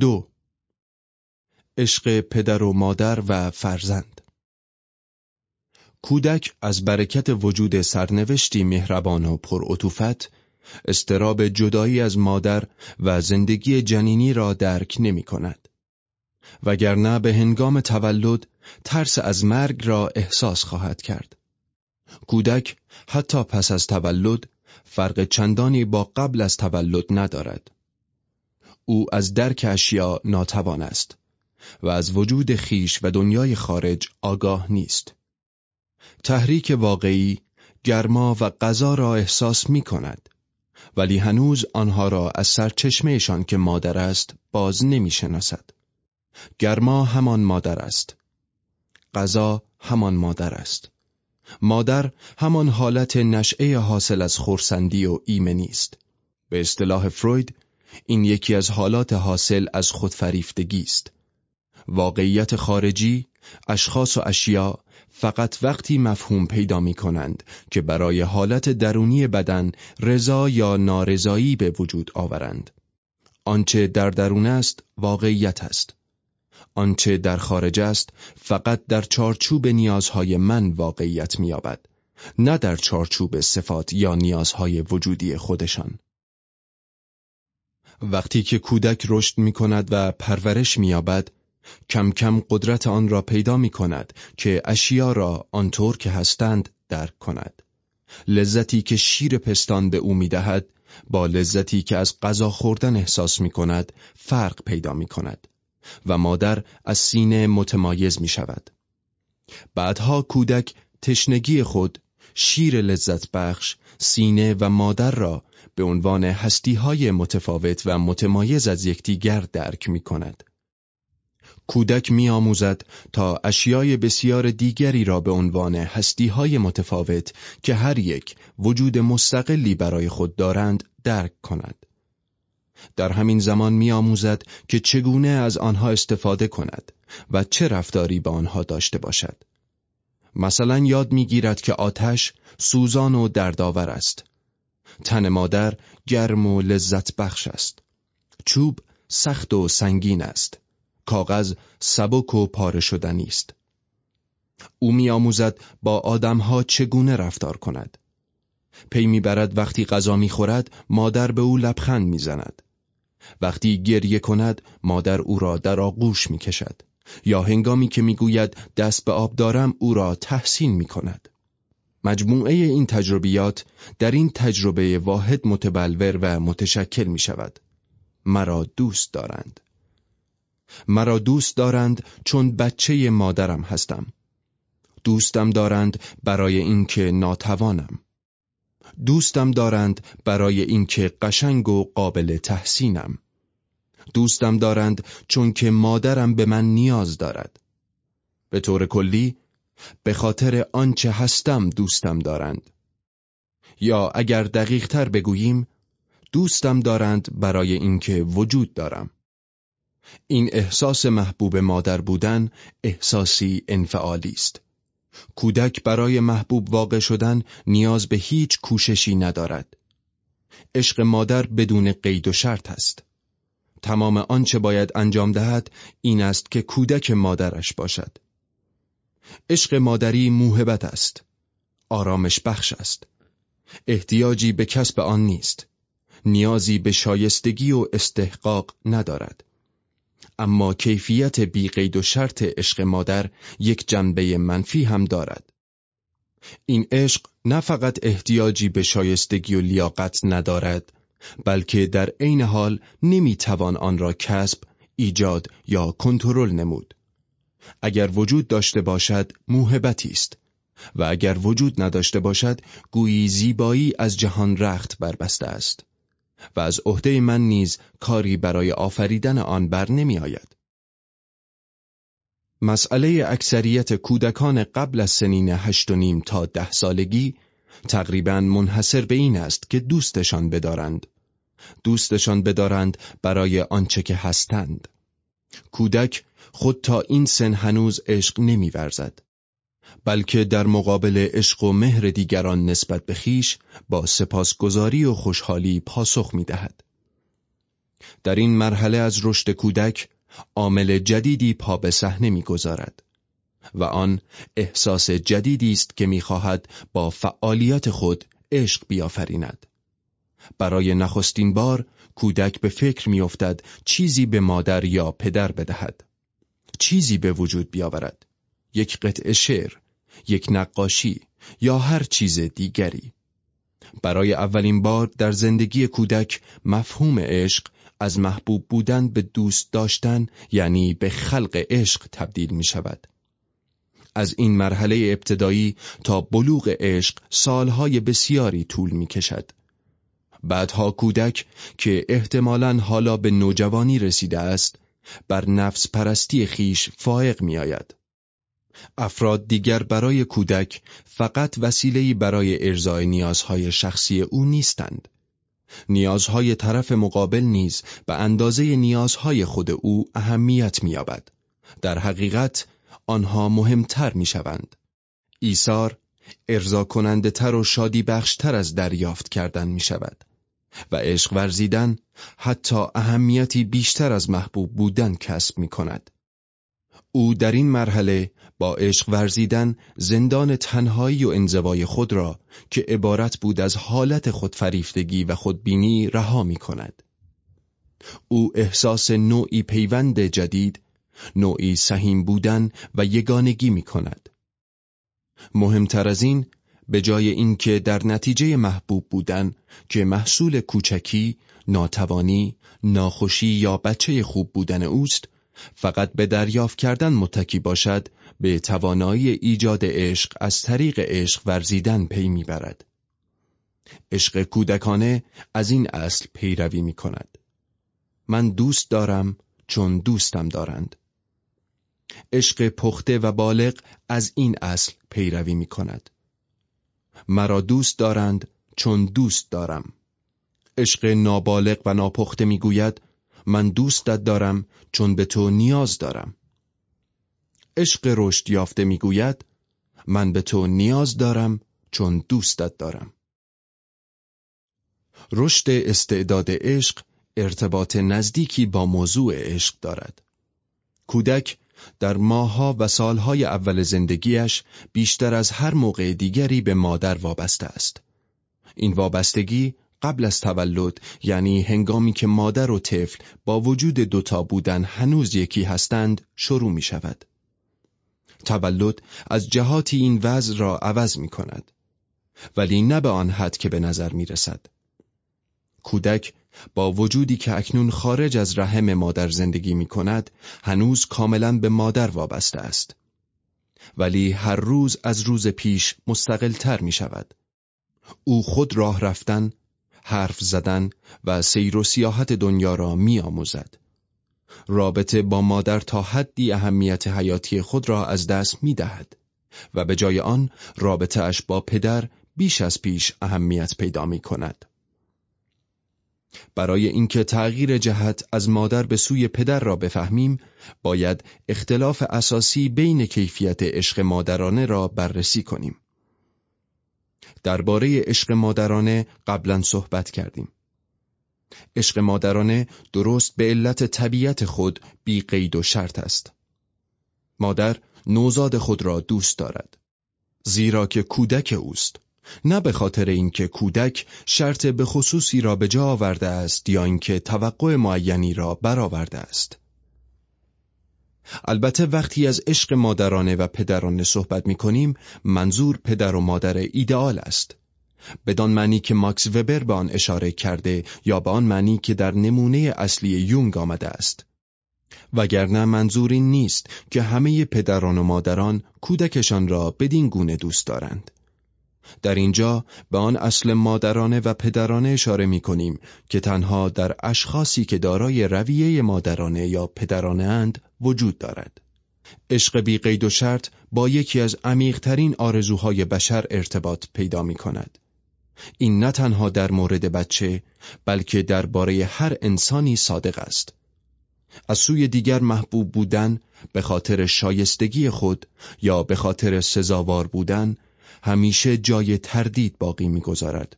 دو عشق پدر و مادر و فرزند کودک از برکت وجود سرنوشتی مهربان و پرعطوفت استراب جدایی از مادر و زندگی جنینی را درک نمی کند. وگرنه به هنگام تولد ترس از مرگ را احساس خواهد کرد. کودک حتی پس از تولد فرق چندانی با قبل از تولد ندارد. او از درک اشیا ناتوان است و از وجود خیش و دنیای خارج آگاه نیست. تحریک واقعی گرما و غذا را احساس می کند ولی هنوز آنها را از سرچشمهشان که مادر است باز نمی شناسد. گرما همان مادر است. غذا همان مادر است. مادر همان حالت نشعه حاصل از خورسندی و ایمنی است. به اصطلاح فروید این یکی از حالات حاصل از خودفریفتگی است. واقعیت خارجی، اشخاص و اشیا فقط وقتی مفهوم پیدا می کنند که برای حالت درونی بدن رضا یا نارضایی به وجود آورند. آنچه در درون است واقعیت است. آنچه در خارج است فقط در چارچوب نیازهای من واقعیت می‌یابد نه در چارچوب صفات یا نیازهای وجودی خودشان وقتی که کودک رشد می کند و پرورش می‌یابد کم کم قدرت آن را پیدا می کند که اشیا را آنطور که هستند درک کند لذتی که شیر پستان به او می دهد با لذتی که از غذا خوردن احساس می کند فرق پیدا می کند و مادر از سینه متمایز می شود. بعدها کودک تشنگی خود شیر لذت بخش سینه و مادر را به عنوان هستیهای متفاوت و متمایز از یکدیگر درک می کند. کودک می آموزد تا اشیای بسیار دیگری را به عنوان هستیهای متفاوت که هر یک وجود مستقلی برای خود دارند درک کند. در همین زمان می آموزد که چگونه از آنها استفاده کند و چه رفتاری با آنها داشته باشد. مثلا یاد می‌گیرد که آتش سوزان و دردآور است. تن مادر گرم و لذت بخش است. چوب سخت و سنگین است. کاغذ سبک و پاره شدنی است. او میآموزد با آدمها چگونه رفتار کند. پی می‌برد وقتی غذا می‌خورد مادر به او لبخند می‌زند. وقتی گریه کند مادر او را در آغوش می‌کشد یا هنگامی که می‌گوید دست به آب دارم او را تحسین می‌کند. مجموعه این تجربیات در این تجربه واحد متبلور و متشکل می شود. مرا دوست دارند. مرا دوست دارند چون بچه مادرم هستم. دوستم دارند برای اینکه ناتوانم. دوستم دارند برای اینکه قشنگ و قابل تحسینم. دوستم دارند چون که مادرم به من نیاز دارد. به طور کلی به خاطر آنچه هستم دوستم دارند. یا اگر دقیق تر بگوییم دوستم دارند برای اینکه وجود دارم. این احساس محبوب مادر بودن احساسی انفعالی است. کودک برای محبوب واقع شدن نیاز به هیچ کوششی ندارد. عشق مادر بدون قید و شرط است. تمام آنچه باید انجام دهد این است که کودک مادرش باشد. عشق مادری موهبت است. آرامش بخش است. احتیاجی به کسب آن نیست. نیازی به شایستگی و استحقاق ندارد. اما کیفیت بیقید و شرط عشق مادر یک جنبه منفی هم دارد. این عشق نه فقط احتیاجی به شایستگی و لیاقت ندارد بلکه در عین حال نمی‌توان آن را کسب، ایجاد یا کنترل نمود. اگر وجود داشته باشد موهبتی است و اگر وجود نداشته باشد گویی زیبایی از جهان رخت بربسته است. و از عهده من نیز کاری برای آفریدن آن بر نمی آید. مسئله اکثریت کودکان قبل از سنین هشت و نیم تا ده سالگی تقریبا منحصر به این است که دوستشان بدارند. دوستشان بدارند برای آنچه که هستند. کودک خود تا این سن هنوز عشق نمیورزد. بلکه در مقابل عشق و مهر دیگران نسبت به خیش با سپاسگزاری و خوشحالی پاسخ می دهد. در این مرحله از رشد کودک عامل جدیدی پا به صحنه می‌گذارد و آن احساس جدیدی است که می‌خواهد با فعالیت خود عشق بیافریند برای نخستین بار کودک به فکر میافتد چیزی به مادر یا پدر بدهد چیزی به وجود بیاورد یک قطع شعر یک نقاشی یا هر چیز دیگری برای اولین بار در زندگی کودک مفهوم عشق از محبوب بودن به دوست داشتن یعنی به خلق عشق تبدیل می شود. از این مرحله ابتدایی تا بلوغ عشق سالهای بسیاری طول می کشد. بعدها کودک که احتمالا حالا به نوجوانی رسیده است بر نفس پرستی خیش فائق می آید. افراد دیگر برای کودک فقط وسیله‌ای برای ارزای نیازهای شخصی او نیستند. نیازهای طرف مقابل نیز به اندازه نیازهای خود او اهمیت می‌یابد. در حقیقت آنها مهمتر می‌شوند. ایثار ارضا کننده تر و شادی بخشتر از دریافت کردن می شود و عشق ورزیدن حتی اهمیتی بیشتر از محبوب بودن کسب می کند. او در این مرحله با عشق ورزیدن زندان تنهایی و انزوای خود را که عبارت بود از حالت خودفریفتگی و خودبینی رها می کند. او احساس نوعی پیوند جدید، نوعی سهیم بودن و یگانگی می کند. مهمتر از این به جای اینکه در نتیجه محبوب بودن که محصول کوچکی، ناتوانی، ناخوشی یا بچه خوب بودن اوست، فقط به دریافت کردن متکی باشد به توانایی ایجاد عشق از طریق عشق ورزیدن پی می‌برد. عشق کودکانه از این اصل پیروی می کند. من دوست دارم چون دوستم دارند. عشق پخته و بالغ از این اصل پیروی می کند. مرا دوست دارند چون دوست دارم. عشق نابالغ و ناپخته می گوید من دوستت دارم چون به تو نیاز دارم. عشق رشد یافته می‌گوید من به تو نیاز دارم چون دوستت دارم. رشد استعداد عشق ارتباط نزدیکی با موضوع عشق دارد. کودک در ماهها و سالهای اول زندگیش بیشتر از هر موقع دیگری به مادر وابسته است. این وابستگی قبل از تولد یعنی هنگامی که مادر و طفل با وجود دوتا بودن هنوز یکی هستند شروع می شود. تولد از جهاتی این وضع را عوض می کند. ولی نه به آن حد که به نظر می رسد. کودک با وجودی که اکنون خارج از رحم مادر زندگی می کند هنوز کاملا به مادر وابسته است. ولی هر روز از روز پیش مستقلتر می شود. او خود راه رفتن، حرف زدن و سیر و سیاحت دنیا را می آموزد. رابطه با مادر تا حدی اهمیت حیاتی خود را از دست می دهد و به جای آن رابطه اش با پدر بیش از پیش اهمیت پیدا می کند. برای اینکه تغییر جهت از مادر به سوی پدر را بفهمیم باید اختلاف اساسی بین کیفیت عشق مادرانه را بررسی کنیم. درباره عشق مادرانه قبلا صحبت کردیم. عشق مادرانه درست به علت طبیعت خود بی قید و شرط است. مادر نوزاد خود را دوست دارد زیرا که کودک اوست. نه به خاطر اینکه کودک شرط به خصوصی را به جا آورده است یا اینکه توقع معینی را برآورده است. البته وقتی از عشق مادرانه و پدرانه صحبت می کنیم منظور پدر و مادر ایدئال است. بدان معنی که ماکس وبر به آن اشاره کرده یا به آن معنی که در نمونه اصلی یونگ آمده است. وگرنه منظور این نیست که همه پدران و مادران کودکشان را بدین گونه دوست دارند. در اینجا به آن اصل مادرانه و پدرانه اشاره می کنیم که تنها در اشخاصی که دارای رویه مادرانه یا پدرانه اند وجود دارد. عشق بی قید و شرط با یکی از عمیقترین آرزوهای بشر ارتباط پیدا می کند. این نه تنها در مورد بچه بلکه درباره هر انسانی صادق است. از سوی دیگر محبوب بودن به خاطر شایستگی خود یا به خاطر سزاوار بودن همیشه جای تردید باقی می‌گذارد.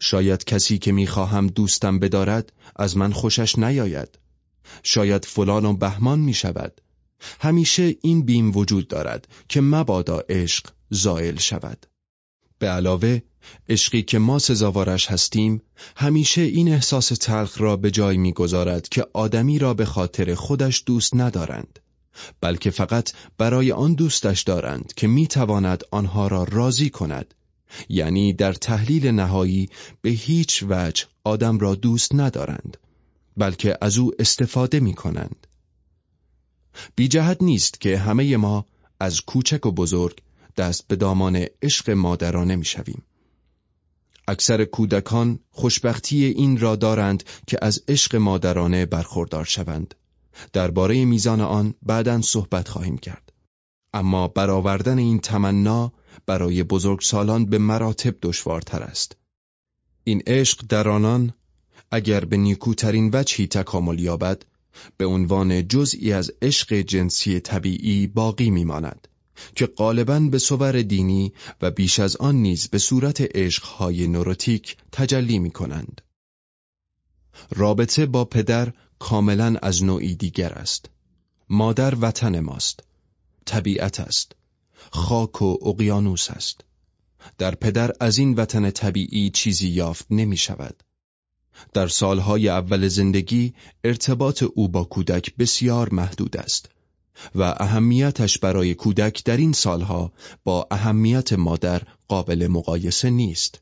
شاید کسی که می‌خواهم دوستم بدارد از من خوشش نیاید. شاید فلان و بهمان می شود همیشه این بیم وجود دارد که مبادا عشق زائل شود. به علاوه عشقی که ما سزاوارش هستیم همیشه این احساس تلخ را به جای می‌گذارد که آدمی را به خاطر خودش دوست ندارند. بلکه فقط برای آن دوستش دارند که می‌تواند آنها را راضی کند یعنی در تحلیل نهایی به هیچ وجه آدم را دوست ندارند بلکه از او استفاده می کنند. بی جهت نیست که همه ما از کوچک و بزرگ دست به دامان عشق مادرانه می شویم. اکثر کودکان خوشبختی این را دارند که از عشق مادرانه برخوردار شوند. درباره میزان آن بعدا صحبت خواهیم کرد. اما برآوردن این تمنا برای بزرگسالان به مراتب دشوارتر است. این عشق در آنان اگر به نیکوترین وجهی تکامل یابد به عنوان جزئی از عشق جنسی طبیعی باقی میماند که غالبا به صور دینی و بیش از آن نیز به صورت عشقهای نوروتیک تجلی می کنند. رابطه با پدر کاملا از نوعی دیگر است. مادر وطن ماست. طبیعت است. خاک و اقیانوس است. در پدر از این وطن طبیعی چیزی یافت نمی شود. در سالهای اول زندگی ارتباط او با کودک بسیار محدود است و اهمیتش برای کودک در این سالها با اهمیت مادر قابل مقایسه نیست.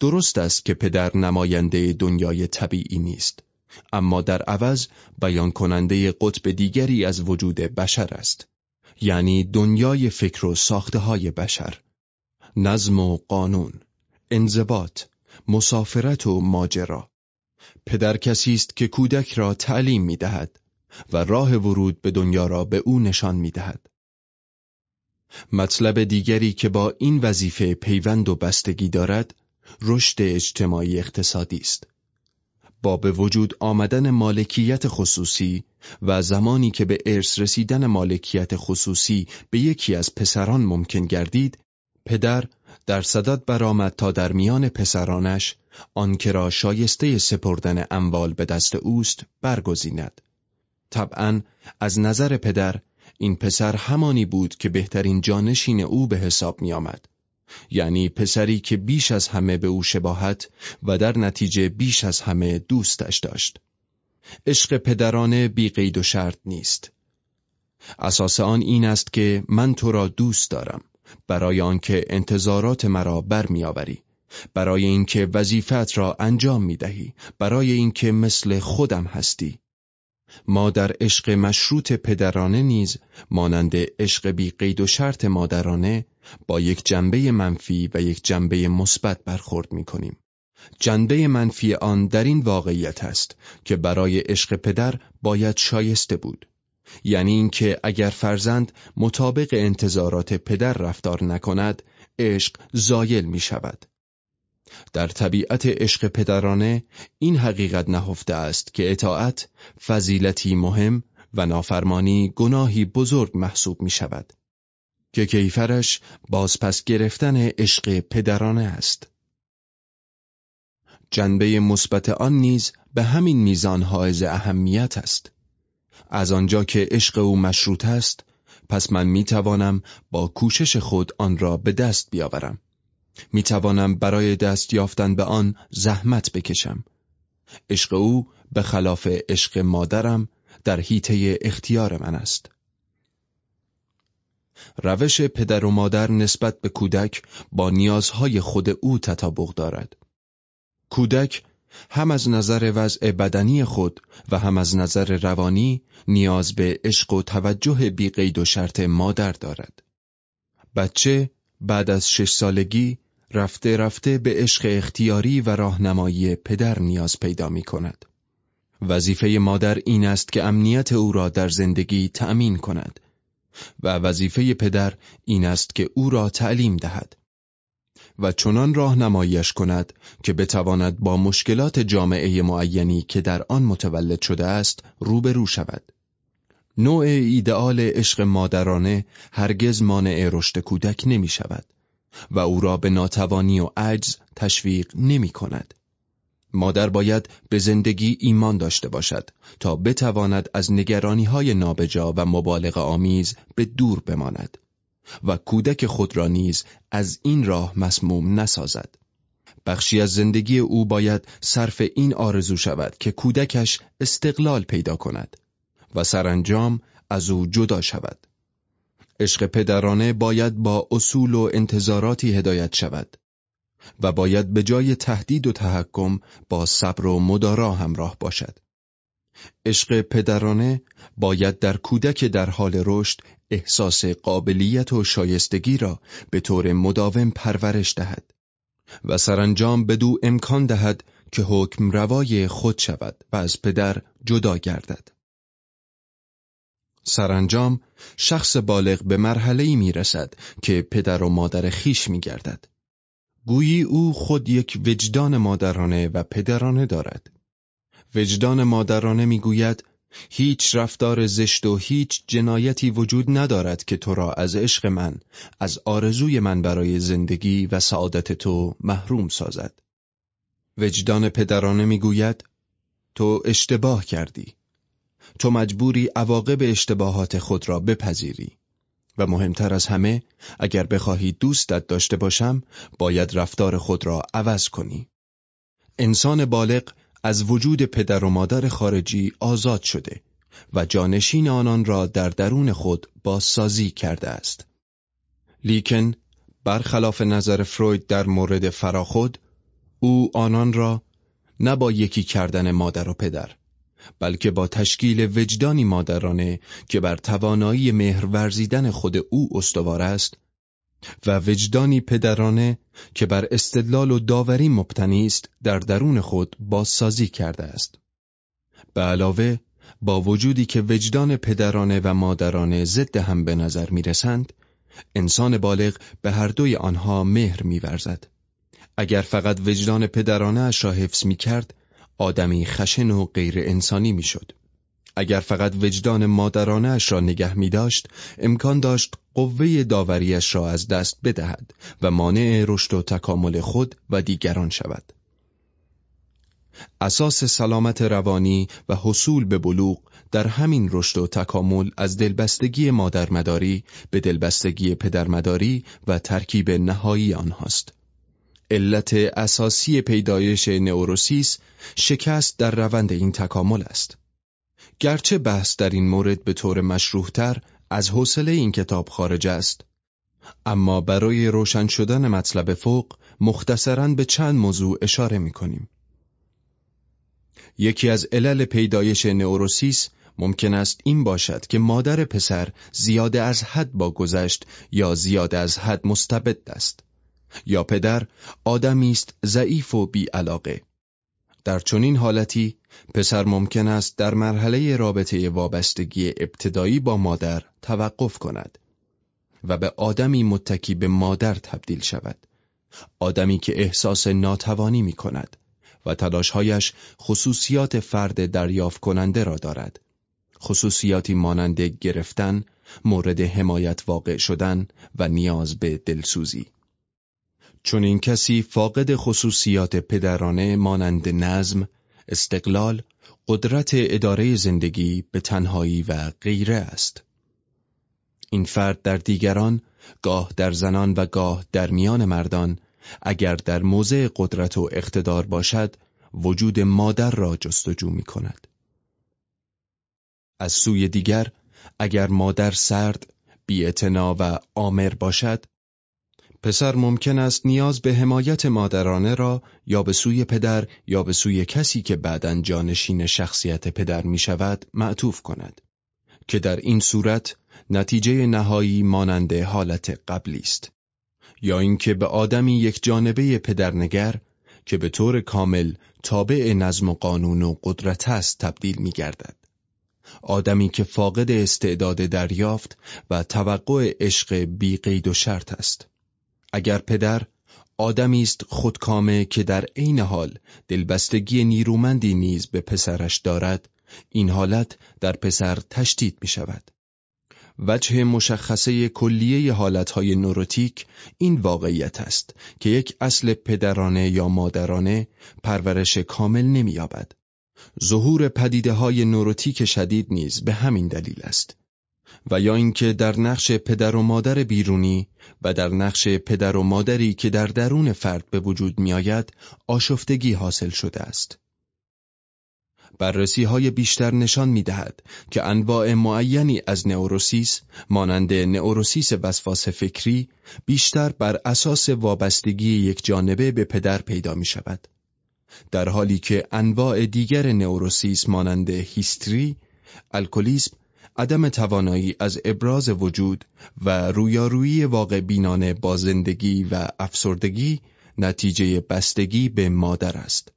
درست است که پدر نماینده دنیای طبیعی نیست اما در عوض بیان کننده قطب دیگری از وجود بشر است یعنی دنیای فکر و ساخته های بشر نظم و قانون انضباط مسافرت و ماجرا پدر کسی است که کودک را تعلیم می دهد و راه ورود به دنیا را به او نشان می دهد. مطلب دیگری که با این وظیفه پیوند و بستگی دارد رشد اجتماعی اقتصادی است. با به وجود آمدن مالکیت خصوصی و زمانی که به ارث رسیدن مالکیت خصوصی به یکی از پسران ممکن گردید، پدر در صدد برآمد تا در میان پسرانش آنکه را شایسته سپردن اموال به دست اوست برگزیند. طبعا از نظر پدر این پسر همانی بود که بهترین جانشین او به حساب می آمد. یعنی پسری که بیش از همه به او شباهت و در نتیجه بیش از همه دوستش داشت. عشق پدرانه بی قید و شرط نیست. اساس آن این است که من تو را دوست دارم برای آنکه انتظارات مرا برمیآوری برای اینکه وظیفت را انجام می دهی برای اینکه مثل خودم هستی ما در عشق مشروط پدرانه نیز مانند عشق بی قید و شرط مادرانه با یک جنبه منفی و یک جنبه مثبت برخورد می کنیم. جنبه منفی آن در این واقعیت است که برای عشق پدر باید شایسته بود. یعنی اینکه اگر فرزند مطابق انتظارات پدر رفتار نکند، عشق زایل می شود. در طبیعت عشق پدرانه این حقیقت نهفته است که اطاعت فضیلتی مهم و نافرمانی گناهی بزرگ محسوب می شود که کیفرش بازپس گرفتن عشق پدرانه است. جنبه مثبت آن نیز به همین میزان حائز اهمیت است. از آنجا که عشق او مشروط است پس من می توانم با کوشش خود آن را به دست بیاورم. می توانم برای دست یافتن به آن زحمت بکشم. عشق او به خلاف عشق مادرم در حیطه اختیار من است. روش پدر و مادر نسبت به کودک با نیازهای خود او تطابق دارد. کودک هم از نظر وضع بدنی خود و هم از نظر روانی نیاز به عشق و توجه بی قید و شرط مادر دارد. بچه بعد از شش سالگی رفته رفته به عشق اختیاری و راهنمایی پدر نیاز پیدا می کند. وظیفه مادر این است که امنیت او را در زندگی تأمین کند و وظیفه پدر این است که او را تعلیم دهد و چنان راهنماییش کند که بتواند با مشکلات جامعه معینی که در آن متولد شده است روبرو شود. نوع ایدئال عشق مادرانه هرگز مانع رشد کودک نمی شود. و او را به ناتوانی و عجز تشویق نمی کند. مادر باید به زندگی ایمان داشته باشد تا بتواند از نگرانی های نابجا و مبالغ آمیز به دور بماند و کودک خود را نیز از این راه مسموم نسازد. بخشی از زندگی او باید صرف این آرزو شود که کودکش استقلال پیدا کند و سرانجام از او جدا شود. عشق پدرانه باید با اصول و انتظاراتی هدایت شود و باید به جای تهدید و تحکم با صبر و مدارا همراه باشد. عشق پدرانه باید در کودک در حال رشد احساس قابلیت و شایستگی را به طور مداوم پرورش دهد و سرانجام بدو امکان دهد که حکم روای خود شود و از پدر جدا گردد. سرانجام شخص بالغ به مرحله می رسد که پدر و مادر خیش می گردد. گویی او خود یک وجدان مادرانه و پدرانه دارد. وجدان مادرانه می گوید هیچ رفتار زشت و هیچ جنایتی وجود ندارد که تو را از عشق من، از آرزوی من برای زندگی و سعادت تو محروم سازد. وجدان پدرانه می‌گوید تو اشتباه کردی. تو مجبوری عواقب اشتباهات خود را بپذیری. و مهمتر از همه اگر بخواهی دوستت داشته باشم باید رفتار خود را عوض کنی. انسان بالغ از وجود پدر و مادر خارجی آزاد شده و جانشین آنان را در درون خود بازسازی کرده است. لیکن برخلاف نظر فروید در مورد فراخود او آنان را نه با یکی کردن مادر و پدر بلکه با تشکیل وجدانی مادرانه که بر توانایی مهر ورزیدن خود او استوار است و وجدانی پدرانه که بر استدلال و داوری مبتنی است در درون خود بازسازی کرده است. به علاوه با وجودی که وجدان پدرانه و مادرانه ضد هم به نظر می رسند، انسان بالغ به هر دوی آنها مهر میورزد. اگر فقط وجدان پدرانه اش را حفظ می کرد، آدمی خشن و غیر انسانی می شد. اگر فقط وجدان مادرانه اش را نگه می داشت، امکان داشت قوه داوریش را از دست بدهد و مانع رشد و تکامل خود و دیگران شود. اساس سلامت روانی و حصول به بلوغ در همین رشد و تکامل از دلبستگی مادرمداری به دلبستگی پدرمداری و ترکیب نهایی آنهاست. علت اساسی پیدایش نوروسیس شکست در روند این تکامل است. گرچه بحث در این مورد به طور مشروحتر از حوصله این کتاب خارج است اما برای روشن شدن مطلب فوق مختصرا به چند موضوع اشاره می کنیم. یکی از علل پیدایش نوروسیس ممکن است این باشد که مادر پسر زیاده از حد با گذشت یا زیاده از حد مستبد است یا پدر آدمی است ضعیف و بی علاقه در چنین حالتی پسر ممکن است در مرحله رابطه وابستگی ابتدایی با مادر توقف کند و به آدمی متکی به مادر تبدیل شود. آدمی که احساس ناتوانی می کند و تلاشهایش خصوصیات فرد دریافت کننده را دارد. خصوصیاتی مانند گرفتن، مورد حمایت واقع شدن و نیاز به دلسوزی. چون این کسی فاقد خصوصیات پدرانه مانند نظم، استقلال، قدرت اداره زندگی به تنهایی و غیره است. این فرد در دیگران، گاه در زنان و گاه در میان مردان، اگر در موضع قدرت و اقتدار باشد، وجود مادر را جستجو می کند. از سوی دیگر، اگر مادر سرد، بیعتنا و آمر باشد، پسر ممکن است نیاز به حمایت مادرانه را یا به سوی پدر یا به سوی کسی که بعدا جانشین شخصیت پدر می شود معطوف کند که در این صورت نتیجه نهایی مانند حالت قبلی است یا اینکه به آدمی یک جانبه پدرنگر که به طور کامل تابع نظم و قانون و قدرت است تبدیل می گردد. آدمی که فاقد استعداد دریافت و توقع عشق بی قید و شرط است. اگر پدر آدمی است خودکامه که در عین حال دلبستگی نیرومندی نیز به پسرش دارد این حالت در پسر تشدید می شود وجه مشخصه کلیه حالتهای نوروتیک این واقعیت است که یک اصل پدرانه یا مادرانه پرورش کامل نمییابد. ظهور پدیده های نوروتیک شدید نیز به همین دلیل است. و یا اینکه در نقش پدر و مادر بیرونی و در نقش پدر و مادری که در درون فرد به وجود میآید آشفتگی حاصل شده است. بررسی های بیشتر نشان می دهد که انواع معینی از نئوروسیس مانند نئوروسیس وسواس فکری بیشتر بر اساس وابستگی یک جانبه به پدر پیدا می شود. در حالی که انواع دیگر نئوروسیس مانند هیستری، الکلیسم، عدم توانایی از ابراز وجود و رویارویی واقع بینانه با زندگی و افسردگی نتیجه بستگی به مادر است.